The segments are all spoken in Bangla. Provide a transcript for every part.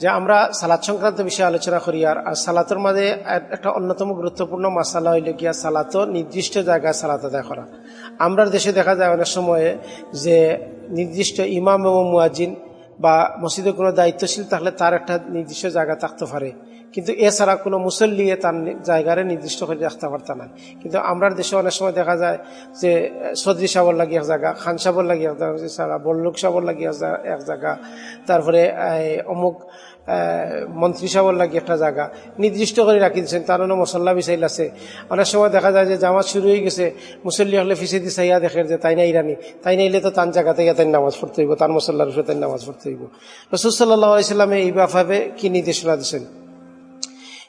যে আমরা সালাদ সংক্রান্ত বিষয়ে আলোচনা করি, আর সালাতের মাঝে একটা অন্যতম গুরুত্বপূর্ণ মাসালা হইল গিয়া সালাত নির্দিষ্ট জায়গায় সালাত আদায় করা। আমরা দেশে দেখা যায় অনেক সময়ে যে নির্দিষ্ট ইমাম এবং মুয়াজিন বা মসজিদে কোনো দায়িত্বশীল তাহলে তার একটা নির্দিষ্ট জায়গা থাকতে পারে। কিন্তু এছাড়া কোনো মুসল্লি তার জায়গারে নির্দিষ্ট করে রাখতে পারত না। কিন্তু আমরা দেশে অনেক সময় দেখা যায় যে, সদরি সাবর লাগি এক জায়গা, খান সাবর লাগি এক জায়গা বল্লুক সাবর লাগি এক জায়গা তারপরে অমুক মন্ত্রী সাবর লাগি একটা জায়গা, নির্দিষ্ট করে রাখি দিচ্ছেন তার অন্য মশল্লা বিচাইল আছে। অনেক সময় দেখা যায় যে, জামাত শুরু হয়ে গেছে, মুসল্লি হলে ফিসে দি চাইয়া দেখে যে, তাই না রানি তাই নাইলে তো তার জায়গাতে গিয়ে তাই নামাজ পড়তে হইব, তার মশল্লার উপরে তাই নামাজ পড়তে হইব। রসুল সাল্লাহ আলাইসাল্লামে এই ব্যাপারে কি নির্দেশনা দিচ্ছেন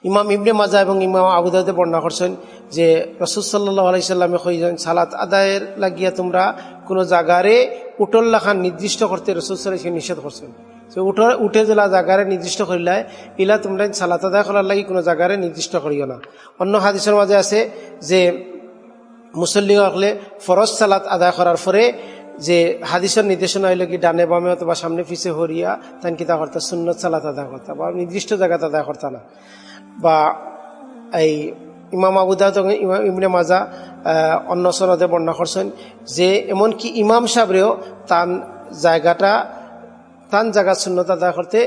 ইমাম ইবনে মাজা এবং ইমাম আবুদাদে বর্ণনা করছেন যে রসুল সাল্লাহ আলাইসাল্লামে কইছেন সালাত আদায়ের লাগিয়া তোমরা কোনো জায়গারে উটল লাখান নির্দিষ্ট করতে রসুল সাল্লাহ নিষেধ করছেন। যে উঠে উঠে জেলা জায়গারে নির্দিষ্ট করিলে, ইলা তোমরা সালাত আদায় করার লাগি কোনো জায়গারে নির্দিষ্ট করিও না। অন্য হাদিসের মাঝে আছে যে মুসল্লি হলে ফরজ সালাত আদায় করার পরে যে হাদিসের নির্দেশনা হইল কি, ডানে বামে অথবা সামনে পিছে হরিয়া, তান কিতা করতা, সুন্নত, সালাত আদায় করতা, বা নির্দিষ্ট জায়গাতে আদায় করতা না। বা এই ইমাম এবং ইমাম ইমনে মাজা অন্য সনদে বর্ণনা করছেন যে, এমনকি ইমাম সাহেবরেও তান জায়গাটা, তান জায়গা সুন্নত আদায় করতে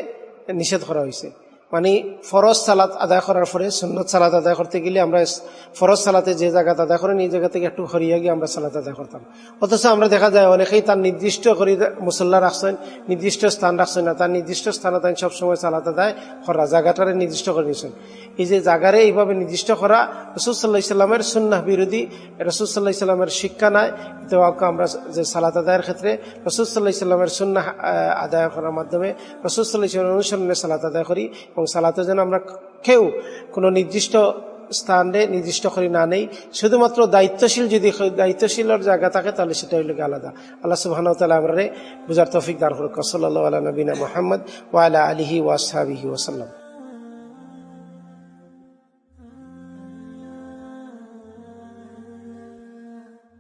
নিষেধ করা হয়েছে মানে ফরজ সালাত আদায় করার পরে, সুন্নত সালাত আদায় করতে গেলে আমরা ফরজ সালাতে যে জায়গাতে আদায় করেন, এই জায়গা থেকে একটু হরিয়া গিয়ে আমরা সালাত আদায় করতাম। অথচ আমরা দেখা যায় অনেকেই তার নির্দিষ্ট করে মুসল্লা রাখছেন, নির্দিষ্ট স্থান রাখছেন না। তার নির্দিষ্ট স্থানে তাই সবসময় সালাত আদায় করা, জায়গাটারে নির্দিষ্ট করে নিয়েছেন। এই যে জায়গারে এইভাবে নির্দিষ্ট করা রসুলসাল্লাহ ইসলামের সুন্নাহ বিরোধী রসুলসাল্লাহ ইসলামের শিক্ষা নাই তো আমরা যে সালাত আদায়ের ক্ষেত্রে রসুলসাল্লাহ ইসলামের সুন্নাহ আদায় করার মাধ্যমে রসুলসাল্লাহ ইসলামের অনুসরণে সালাত আদায় করি। এবং সালাতে যেন আমরা কেউ কোনো নির্দিষ্ট স্থানে নির্দিষ্ট করে না নেই। শুধুমাত্র দায়িত্বশীল যদি দায়িত্বশীলের জায়গা থাকে, তাহলে সেটা হইল আলাদা। আল্লাহ সুবাহ তালা আমরা বুঝার তফিক দার করুক। সাল্লাহ আলা নবীনা মোহাম্মদ ওয়ালা আলহি ওয়াসাবিহি ওসাল্লাম